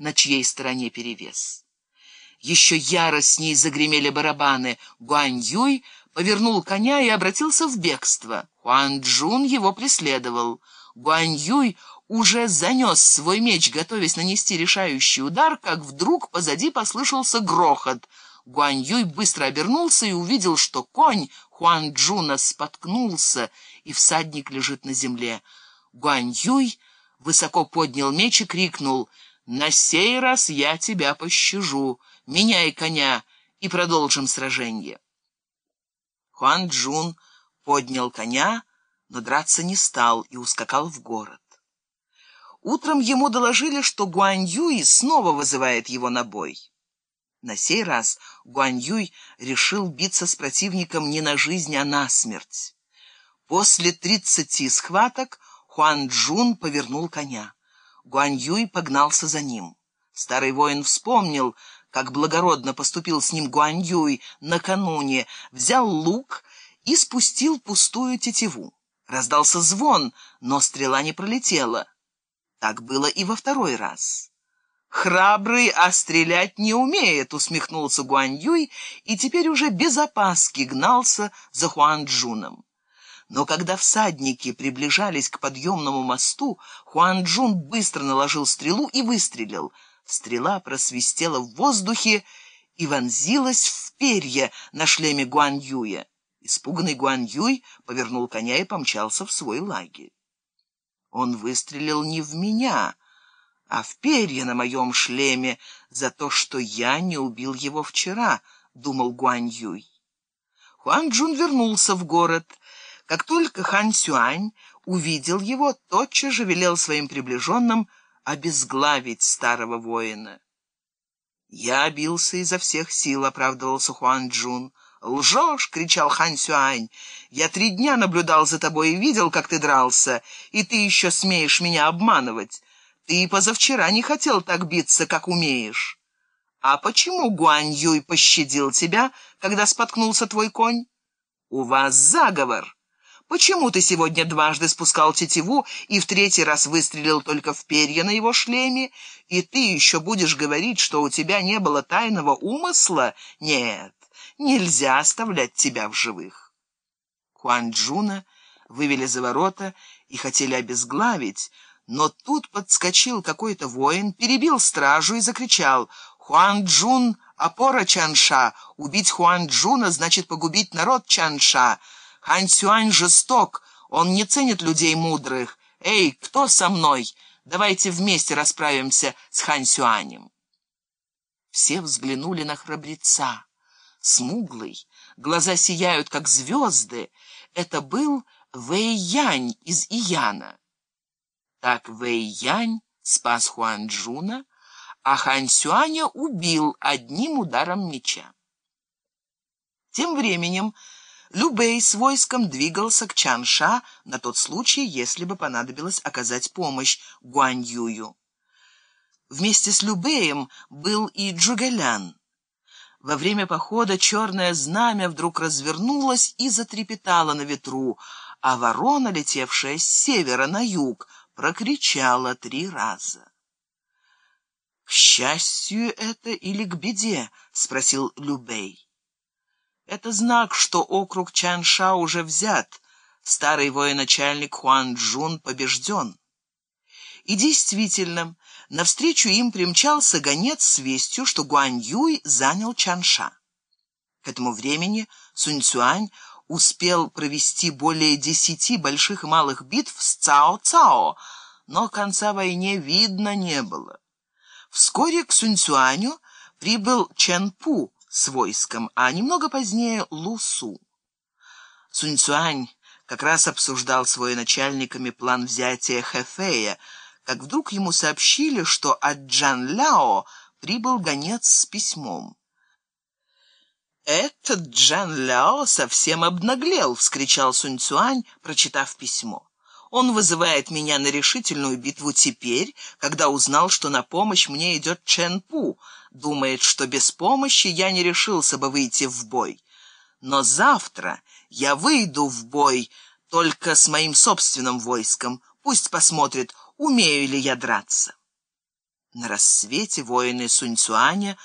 на чьей стороне перевес. Еще яростней загремели барабаны. Гуань Юй повернул коня и обратился в бегство. Хуан Джун его преследовал. Гуань Юй уже занес свой меч, готовясь нанести решающий удар, как вдруг позади послышался грохот. Гуань Юй быстро обернулся и увидел, что конь Хуан Джуна споткнулся, и всадник лежит на земле. Гуань Юй высоко поднял меч и крикнул «На сей раз я тебя пощажу!» меняй коня и продолжим сражение. Хуан Джун поднял коня, но драться не стал и ускакал в город. Утром ему доложили, что Гуань Юй снова вызывает его на бой. На сей раз Гуань Юй решил биться с противником не на жизнь, а на смерть. После тридцати схваток Хуан Джун повернул коня. Гуань Юй погнался за ним. Старый воин вспомнил, как благородно поступил с ним Гуань Юй накануне, взял лук и спустил пустую тетиву. Раздался звон, но стрела не пролетела. Так было и во второй раз. «Храбрый, а стрелять не умеет», — усмехнулся Гуань Юй и теперь уже без опаски гнался за Хуан Джуном. Но когда всадники приближались к подъемному мосту, Хуан Джун быстро наложил стрелу и выстрелил — Стрела просвистела в воздухе и вонзилась в перья на шлеме Гуан Юя. Испуганный Гуан Юй повернул коня и помчался в свой лагерь. Он выстрелил не в меня, а в перья на моем шлеме за то, что я не убил его вчера, — думал Гуан Юй. Хуан Джун вернулся в город. Как только Хан Сюань увидел его, тотчас же велел своим приближенным — обезглавить старого воина. «Я бился изо всех сил», — оправдывался Хуан Джун. «Лжешь!» — кричал Хан Сюань. «Я три дня наблюдал за тобой и видел, как ты дрался, и ты еще смеешь меня обманывать. Ты позавчера не хотел так биться, как умеешь». «А почему Гуань Юй пощадил тебя, когда споткнулся твой конь?» «У вас заговор!» Почему ты сегодня дважды спускал тетиву и в третий раз выстрелил только в перья на его шлеме, и ты еще будешь говорить, что у тебя не было тайного умысла? Нет, нельзя оставлять тебя в живых. Хуан Джуна вывели за ворота и хотели обезглавить, но тут подскочил какой-то воин, перебил стражу и закричал «Хуан Джун, опора Чанша! Убить Хуан Джуна значит погубить народ Чанша!» Хань Сюань жесток, он не ценит людей мудрых. Эй, кто со мной? Давайте вместе расправимся с Хань Сюанем. Все взглянули на храбреца. Смуглый, глаза сияют, как звезды. Это был Вэй Янь из Ияна. Так Вэй Янь спас Хуан Джуна, а Хань Сюаня убил одним ударом меча. Тем временем Любэй с войском двигался к Чанша на тот случай, если бы понадобилось оказать помощь Гуань Юю. Вместе с Любеем был и Джугэлян. Во время похода черное знамя вдруг развернулось и затрепетало на ветру, а ворона, летевшая с севера на юг, прокричала три раза. «К счастью это или к беде?» — спросил Любей. Это знак, что округ Чанша уже взят. Старый военачальник Хуан Джун побежден. И действительно, навстречу им примчался гонец с вестью, что Гуань Юй занял Чанша. К этому времени Сунь Цюань успел провести более десяти больших и малых битв с Цао-Цао, но конца войне видно не было. Вскоре к Сунь Цюаню прибыл Чен Пу, с войском, а немного позднее Лусу. Сунь-Цюань как раз обсуждал с военачальниками план взятия Хэфея, как вдруг ему сообщили, что от Джан Ляо прибыл гонец с письмом. «Этот Джан Ляо совсем обнаглел!» — вскричал Сунь Цюань, прочитав письмо. «Он вызывает меня на решительную битву теперь, когда узнал, что на помощь мне идет Чен Пу, думает, что без помощи я не решился бы выйти в бой. Но завтра я выйду в бой только с моим собственным войском. Пусть посмотрит, умею ли я драться. На рассвете воины Суньцуаня